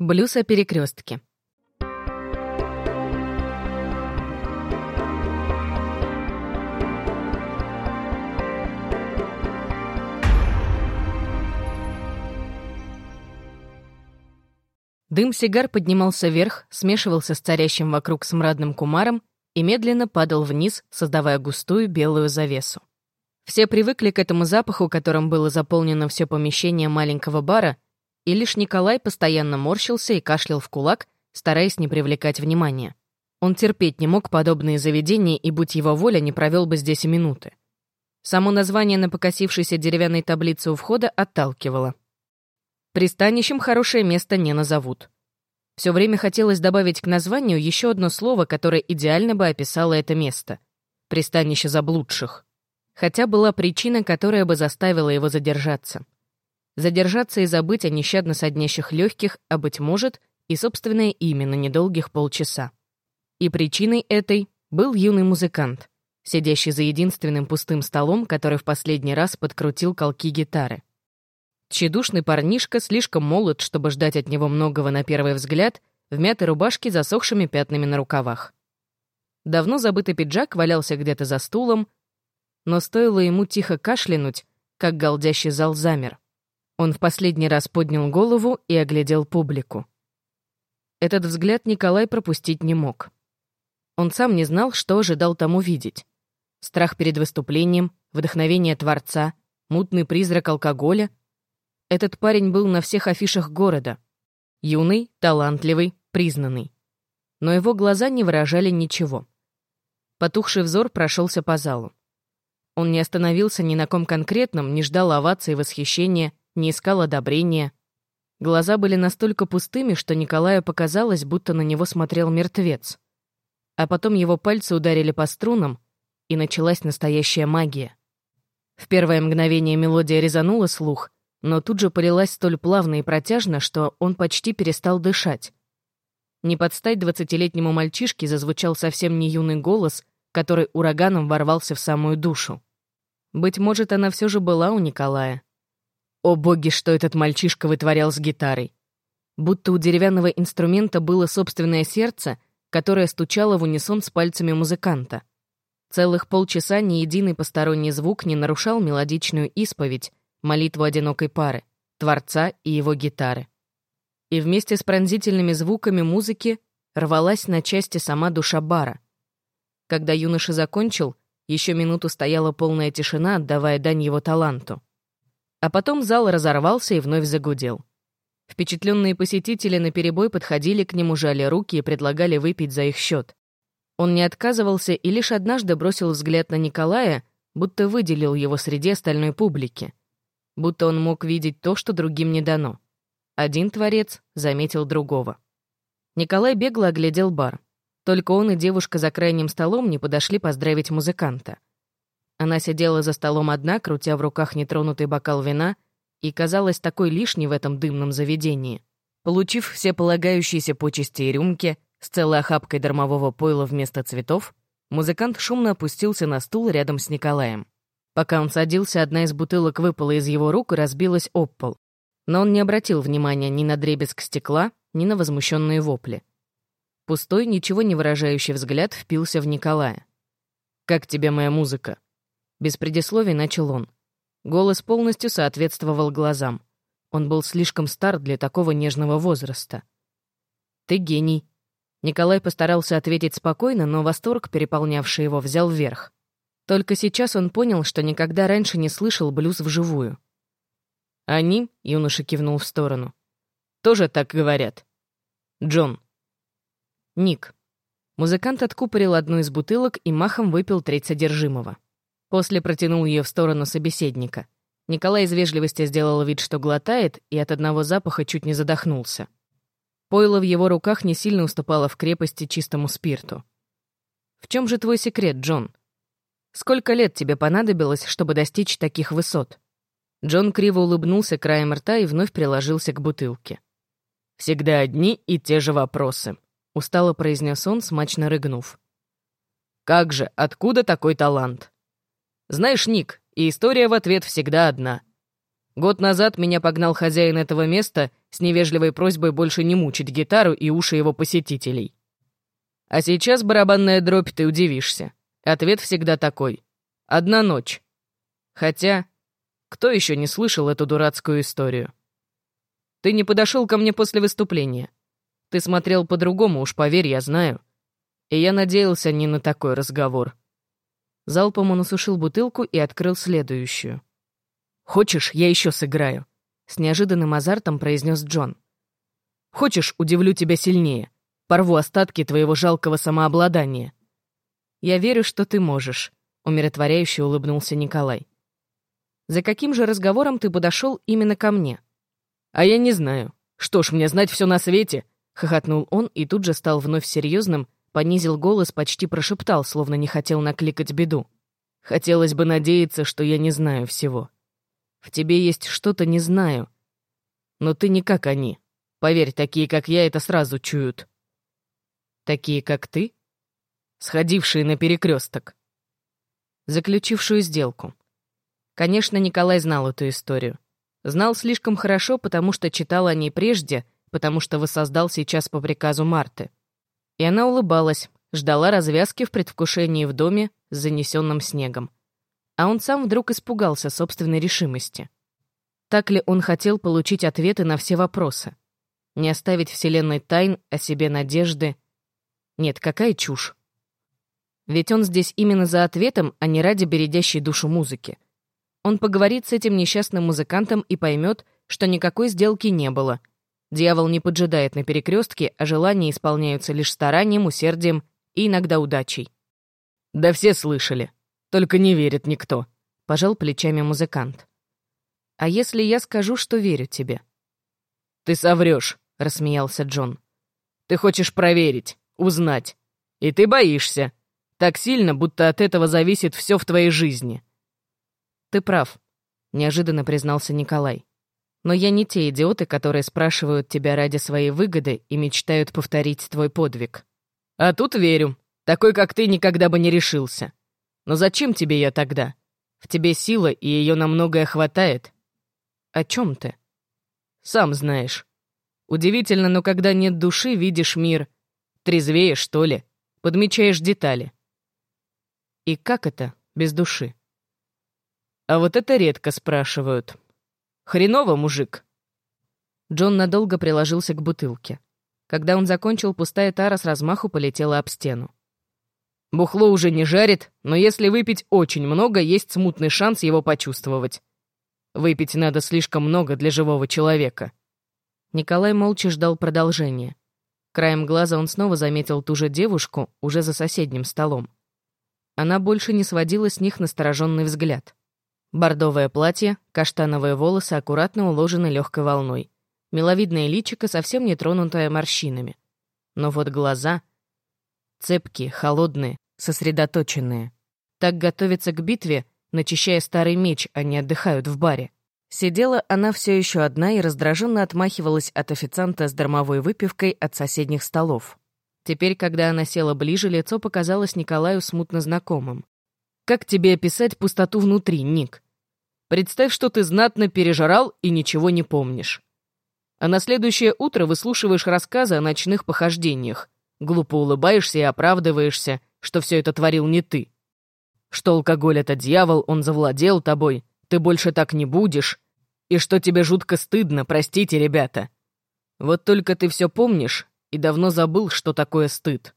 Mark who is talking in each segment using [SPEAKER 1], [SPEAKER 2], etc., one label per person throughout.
[SPEAKER 1] Блюз о перекрестке. Дым сигар поднимался вверх, смешивался с царящим вокруг смрадным кумаром и медленно падал вниз, создавая густую белую завесу. Все привыкли к этому запаху, которым было заполнено все помещение маленького бара, и лишь Николай постоянно морщился и кашлял в кулак, стараясь не привлекать внимания. Он терпеть не мог подобные заведения, и, будь его воля, не провел бы здесь и минуты. Само название на покосившейся деревянной таблице у входа отталкивало. Пристанищем хорошее место не назовут. Все время хотелось добавить к названию еще одно слово, которое идеально бы описало это место. Пристанище заблудших. Хотя была причина, которая бы заставила его задержаться. Задержаться и забыть о нещадно соднящих легких, а, быть может, и собственное имя на недолгих полчаса. И причиной этой был юный музыкант, сидящий за единственным пустым столом, который в последний раз подкрутил колки гитары. Тщедушный парнишка, слишком молод, чтобы ждать от него многого на первый взгляд, в мятой рубашке засохшими пятнами на рукавах. Давно забытый пиджак валялся где-то за стулом, но стоило ему тихо кашлянуть, как голдящий зал замер. Он в последний раз поднял голову и оглядел публику. Этот взгляд Николай пропустить не мог. Он сам не знал, что ожидал там увидеть. Страх перед выступлением, вдохновение Творца, мутный призрак алкоголя — этот парень был на всех афишах города. Юный, талантливый, признанный. Но его глаза не выражали ничего. Потухший взор прошелся по залу. Он не остановился ни на ком конкретном, не ждал овации и восхищения, не искал одобрения. Глаза были настолько пустыми, что Николаю показалось, будто на него смотрел мертвец. А потом его пальцы ударили по струнам, и началась настоящая магия. В первое мгновение мелодия резанула слух — но тут же полилась столь плавно и протяжно, что он почти перестал дышать. Не под стать двадцатилетнему мальчишке зазвучал совсем не юный голос, который ураганом ворвался в самую душу. Быть может, она все же была у Николая. О боги, что этот мальчишка вытворял с гитарой! Будто у деревянного инструмента было собственное сердце, которое стучало в унисон с пальцами музыканта. Целых полчаса ни единый посторонний звук не нарушал мелодичную исповедь, молитву одинокой пары, Творца и его гитары. И вместе с пронзительными звуками музыки рвалась на части сама душа бара. Когда юноша закончил, еще минуту стояла полная тишина, отдавая дань его таланту. А потом зал разорвался и вновь загудел. Впечатленные посетители наперебой подходили к нему, жали руки и предлагали выпить за их счет. Он не отказывался и лишь однажды бросил взгляд на Николая, будто выделил его среди остальной публики будто он мог видеть то, что другим не дано. Один творец заметил другого. Николай бегло оглядел бар. Только он и девушка за крайним столом не подошли поздравить музыканта. Она сидела за столом одна, крутя в руках нетронутый бокал вина, и казалась такой лишней в этом дымном заведении. Получив все полагающиеся почести и рюмки, с целой охапкой дармового пойла вместо цветов, музыкант шумно опустился на стул рядом с Николаем. Пока он садился, одна из бутылок выпала из его рук и разбилась об пол. Но он не обратил внимания ни на дребезг стекла, ни на возмущенные вопли. Пустой, ничего не выражающий взгляд впился в Николая. «Как тебе моя музыка?» Без предисловий начал он. Голос полностью соответствовал глазам. Он был слишком стар для такого нежного возраста. «Ты гений». Николай постарался ответить спокойно, но восторг, переполнявший его, взял вверх. Только сейчас он понял, что никогда раньше не слышал блюз вживую. «Они?» — юноша кивнул в сторону. «Тоже так говорят. Джон». «Ник». Музыкант откупорил одну из бутылок и махом выпил треть содержимого. После протянул ее в сторону собеседника. Николай из вежливости сделал вид, что глотает, и от одного запаха чуть не задохнулся. Пойло в его руках не сильно уступало в крепости чистому спирту. «В чем же твой секрет, Джон?» Сколько лет тебе понадобилось, чтобы достичь таких высот?» Джон криво улыбнулся краем рта и вновь приложился к бутылке. «Всегда одни и те же вопросы», — устало произнес он, смачно рыгнув. «Как же, откуда такой талант?» «Знаешь, Ник, и история в ответ всегда одна. Год назад меня погнал хозяин этого места с невежливой просьбой больше не мучить гитару и уши его посетителей. А сейчас барабанная дробь, ты удивишься. Ответ всегда такой. Одна ночь. Хотя, кто еще не слышал эту дурацкую историю? Ты не подошел ко мне после выступления. Ты смотрел по-другому, уж поверь, я знаю. И я надеялся не на такой разговор. Залпом он осушил бутылку и открыл следующую. «Хочешь, я еще сыграю?» С неожиданным азартом произнес Джон. «Хочешь, удивлю тебя сильнее? Порву остатки твоего жалкого самообладания». «Я верю, что ты можешь», — умиротворяюще улыбнулся Николай. «За каким же разговором ты подошел именно ко мне?» «А я не знаю. Что ж, мне знать все на свете?» — хохотнул он и тут же стал вновь серьезным, понизил голос, почти прошептал, словно не хотел накликать беду. «Хотелось бы надеяться, что я не знаю всего. В тебе есть что-то не знаю. Но ты не как они. Поверь, такие, как я, это сразу чуют». «Такие, как ты?» «Сходившие на перекресток. Заключившую сделку. Конечно, Николай знал эту историю. Знал слишком хорошо, потому что читал о ней прежде, потому что воссоздал сейчас по приказу Марты. И она улыбалась, ждала развязки в предвкушении в доме с занесенным снегом. А он сам вдруг испугался собственной решимости. Так ли он хотел получить ответы на все вопросы? Не оставить Вселенной тайн, о себе надежды? Нет, какая чушь. Ведь он здесь именно за ответом, а не ради бередящей душу музыки. Он поговорит с этим несчастным музыкантом и поймет, что никакой сделки не было. Дьявол не поджидает на перекрестке, а желания исполняются лишь старанием, усердием и иногда удачей. «Да все слышали. Только не верит никто», — пожал плечами музыкант. «А если я скажу, что верю тебе?» «Ты соврешь», — рассмеялся Джон. «Ты хочешь проверить, узнать. И ты боишься. Так сильно, будто от этого зависит все в твоей жизни». «Ты прав», — неожиданно признался Николай. «Но я не те идиоты, которые спрашивают тебя ради своей выгоды и мечтают повторить твой подвиг». «А тут верю. Такой, как ты, никогда бы не решился. Но зачем тебе я тогда? В тебе сила, и ее на многое хватает». «О чем ты?» «Сам знаешь. Удивительно, но когда нет души, видишь мир. Трезвее, что ли? Подмечаешь детали». «И как это, без души?» А вот это редко спрашивают. Хреново, мужик. Джон надолго приложился к бутылке. Когда он закончил, пустая тара с размаху полетела об стену. Бухло уже не жарит, но если выпить очень много, есть смутный шанс его почувствовать. Выпить надо слишком много для живого человека. Николай молча ждал продолжения. Краем глаза он снова заметил ту же девушку, уже за соседним столом. Она больше не сводила с них настороженный взгляд. Бордовое платье, каштановые волосы аккуратно уложены легкой волной. Миловидное личико, совсем не тронутое морщинами. Но вот глаза... Цепкие, холодные, сосредоточенные. Так готовятся к битве, начищая старый меч, а не отдыхают в баре. Сидела она все еще одна и раздраженно отмахивалась от официанта с дармовой выпивкой от соседних столов. Теперь, когда она села ближе, лицо показалось Николаю смутно знакомым. Как тебе описать пустоту внутри, Ник? Представь, что ты знатно пережрал и ничего не помнишь. А на следующее утро выслушиваешь рассказы о ночных похождениях, глупо улыбаешься и оправдываешься, что все это творил не ты. Что алкоголь — это дьявол, он завладел тобой, ты больше так не будешь, и что тебе жутко стыдно, простите, ребята. Вот только ты все помнишь и давно забыл, что такое стыд.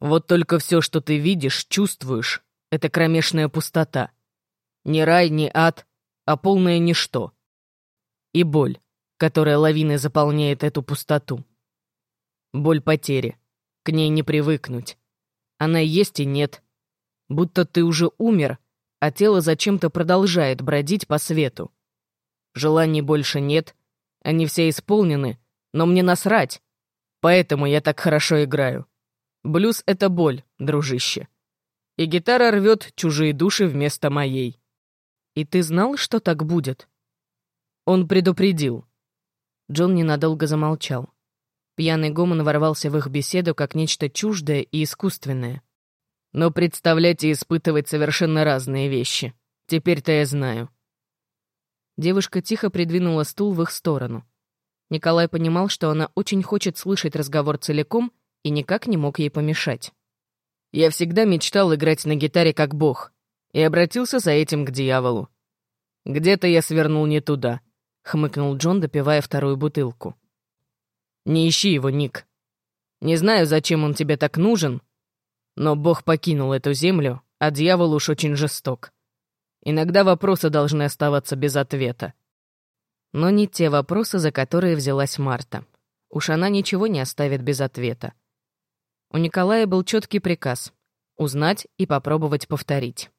[SPEAKER 1] Вот только все, что ты видишь, чувствуешь, это кромешная пустота. Не рай, не ад, а полное ничто. И боль, которая лавиной заполняет эту пустоту. Боль потери. К ней не привыкнуть. Она есть и нет. Будто ты уже умер, а тело зачем-то продолжает бродить по свету. Желаний больше нет, они все исполнены, но мне насрать. Поэтому я так хорошо играю. Блюз — это боль, дружище и гитара рвет чужие души вместо моей. И ты знал, что так будет? Он предупредил. Джон ненадолго замолчал. Пьяный гомон ворвался в их беседу как нечто чуждое и искусственное. Но представлять и испытывать совершенно разные вещи. Теперь-то я знаю. Девушка тихо придвинула стул в их сторону. Николай понимал, что она очень хочет слышать разговор целиком и никак не мог ей помешать. «Я всегда мечтал играть на гитаре как бог и обратился за этим к дьяволу. Где-то я свернул не туда», — хмыкнул Джон, допивая вторую бутылку. «Не ищи его, Ник. Не знаю, зачем он тебе так нужен, но бог покинул эту землю, а дьявол уж очень жесток. Иногда вопросы должны оставаться без ответа. Но не те вопросы, за которые взялась Марта. Уж она ничего не оставит без ответа. У Николая был четкий приказ — узнать и попробовать повторить.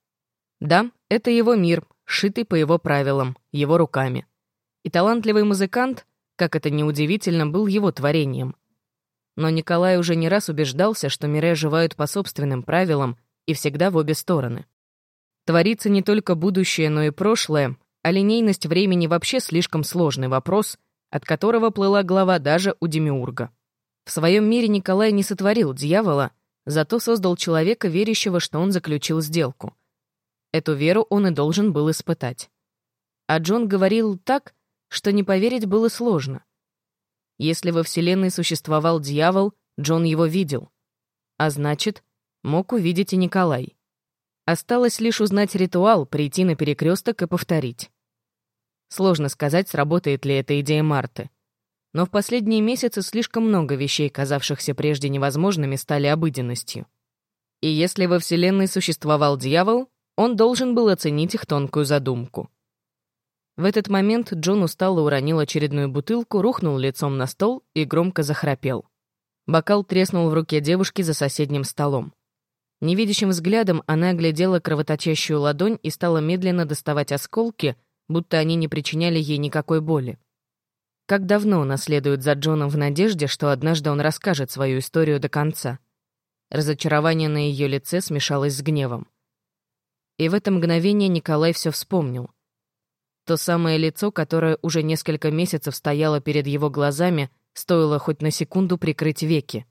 [SPEAKER 1] Да, это его мир, шитый по его правилам, его руками. И талантливый музыкант, как это неудивительно, был его творением. Но Николай уже не раз убеждался, что миры оживают по собственным правилам и всегда в обе стороны. Творится не только будущее, но и прошлое, а линейность времени вообще слишком сложный вопрос, от которого плыла голова даже у Демиурга. В своем мире Николай не сотворил дьявола, зато создал человека, верящего, что он заключил сделку. Эту веру он и должен был испытать. А Джон говорил так, что не поверить было сложно. Если во Вселенной существовал дьявол, Джон его видел. А значит, мог увидеть и Николай. Осталось лишь узнать ритуал, прийти на перекресток и повторить. Сложно сказать, сработает ли эта идея Марты. Но в последние месяцы слишком много вещей, казавшихся прежде невозможными, стали обыденностью. И если во Вселенной существовал дьявол, он должен был оценить их тонкую задумку. В этот момент Джон устало уронил очередную бутылку, рухнул лицом на стол и громко захрапел. Бокал треснул в руке девушки за соседним столом. Невидящим взглядом она оглядела кровоточащую ладонь и стала медленно доставать осколки, будто они не причиняли ей никакой боли. Как давно она следует за Джоном в надежде, что однажды он расскажет свою историю до конца. Разочарование на ее лице смешалось с гневом. И в это мгновение Николай все вспомнил. То самое лицо, которое уже несколько месяцев стояло перед его глазами, стоило хоть на секунду прикрыть веки.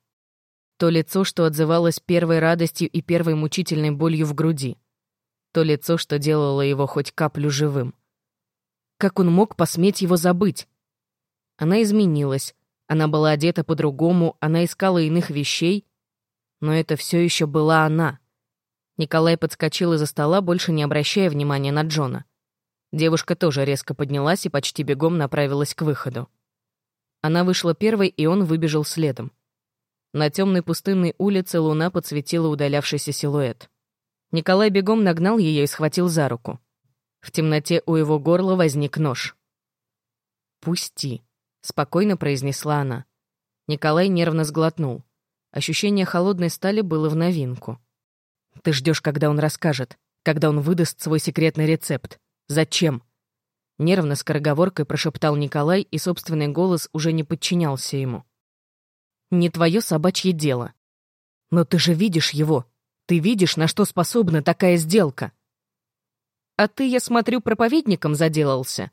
[SPEAKER 1] То лицо, что отзывалось первой радостью и первой мучительной болью в груди. То лицо, что делало его хоть каплю живым. Как он мог посметь его забыть? Она изменилась. Она была одета по-другому, она искала иных вещей. Но это все еще была она. Николай подскочил из-за стола, больше не обращая внимания на Джона. Девушка тоже резко поднялась и почти бегом направилась к выходу. Она вышла первой, и он выбежал следом. На темной пустынной улице луна подсветила удалявшийся силуэт. Николай бегом нагнал ее и схватил за руку. В темноте у его горла возник нож. «Пусти», — спокойно произнесла она. Николай нервно сглотнул. Ощущение холодной стали было в новинку. «Ты ждешь, когда он расскажет, когда он выдаст свой секретный рецепт. Зачем?» Нервно скороговоркой прошептал Николай, и собственный голос уже не подчинялся ему не твое собачье дело. Но ты же видишь его. Ты видишь, на что способна такая сделка. А ты, я смотрю, проповедником заделался.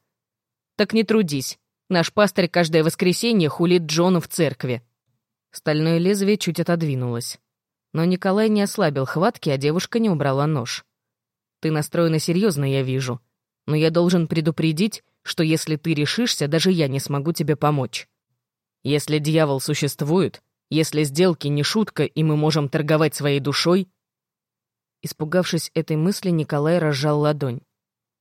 [SPEAKER 1] Так не трудись. Наш пастырь каждое воскресенье хулит Джону в церкви. Стальное лезвие чуть отодвинулось. Но Николай не ослабил хватки, а девушка не убрала нож. Ты настроена серьезно, я вижу. Но я должен предупредить, что если ты решишься, даже я не смогу тебе помочь. Если дьявол существует, если сделки не шутка, и мы можем торговать своей душой...» Испугавшись этой мысли, Николай разжал ладонь.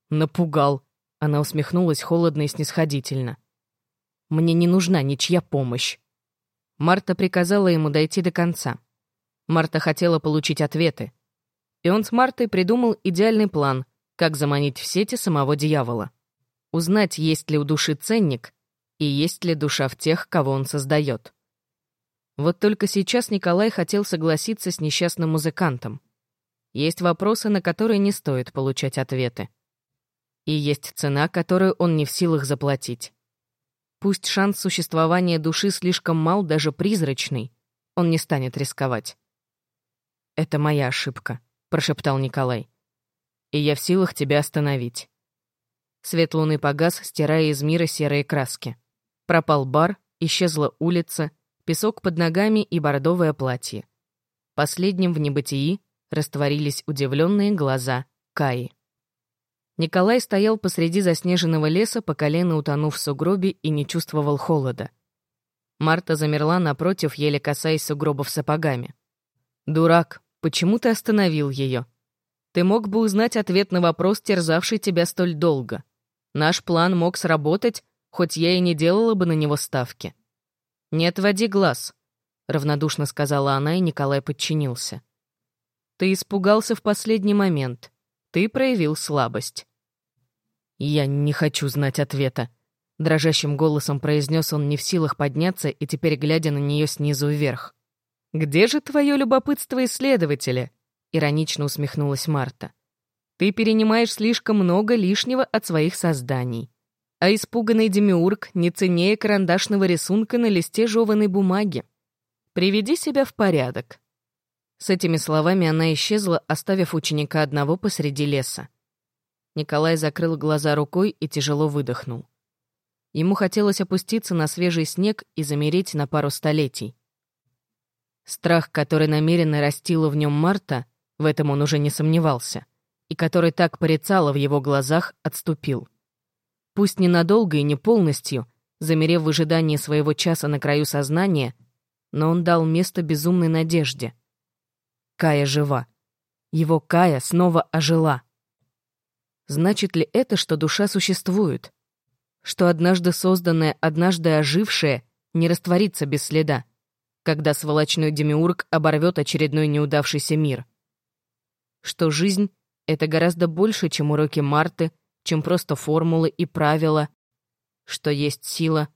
[SPEAKER 1] «Напугал!» — она усмехнулась холодно и снисходительно. «Мне не нужна ничья помощь». Марта приказала ему дойти до конца. Марта хотела получить ответы. И он с Мартой придумал идеальный план, как заманить в сети самого дьявола. Узнать, есть ли у души ценник, и есть ли душа в тех, кого он создает. Вот только сейчас Николай хотел согласиться с несчастным музыкантом. Есть вопросы, на которые не стоит получать ответы. И есть цена, которую он не в силах заплатить. Пусть шанс существования души слишком мал, даже призрачный, он не станет рисковать. «Это моя ошибка», — прошептал Николай. «И я в силах тебя остановить». Свет луны погас, стирая из мира серые краски. Пропал бар, исчезла улица, песок под ногами и бордовое платье. Последним в небытии растворились удивленные глаза Каи. Николай стоял посреди заснеженного леса, по колено утонув в сугробе и не чувствовал холода. Марта замерла напротив, еле касаясь сугробов сапогами. «Дурак, почему ты остановил ее? Ты мог бы узнать ответ на вопрос, терзавший тебя столь долго. Наш план мог сработать, хоть я и не делала бы на него ставки. Не отводи глаз», — равнодушно сказала она, и Николай подчинился. «Ты испугался в последний момент. Ты проявил слабость. «Я не хочу знать ответа», — дрожащим голосом произнес он не в силах подняться и теперь глядя на нее снизу вверх. «Где же твое любопытство исследователя?» — иронично усмехнулась Марта. «Ты перенимаешь слишком много лишнего от своих созданий. А испуганный демиург не ценнее карандашного рисунка на листе жеванной бумаги. Приведи себя в порядок». С этими словами она исчезла, оставив ученика одного посреди леса. Николай закрыл глаза рукой и тяжело выдохнул. Ему хотелось опуститься на свежий снег и замереть на пару столетий. Страх, который намеренно растила в нем Марта, в этом он уже не сомневался, и который так порицала в его глазах, отступил. Пусть ненадолго и не полностью, замерев в ожидании своего часа на краю сознания, но он дал место безумной надежде. Кая жива. Его Кая снова ожила. Значит ли это, что душа существует? Что однажды созданное, однажды ожившее не растворится без следа, когда сволочной демиург оборвет очередной неудавшийся мир? Что жизнь — это гораздо больше, чем уроки Марты, чем просто формулы и правила, что есть сила,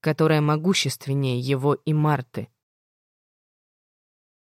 [SPEAKER 1] которая могущественнее его и Марты.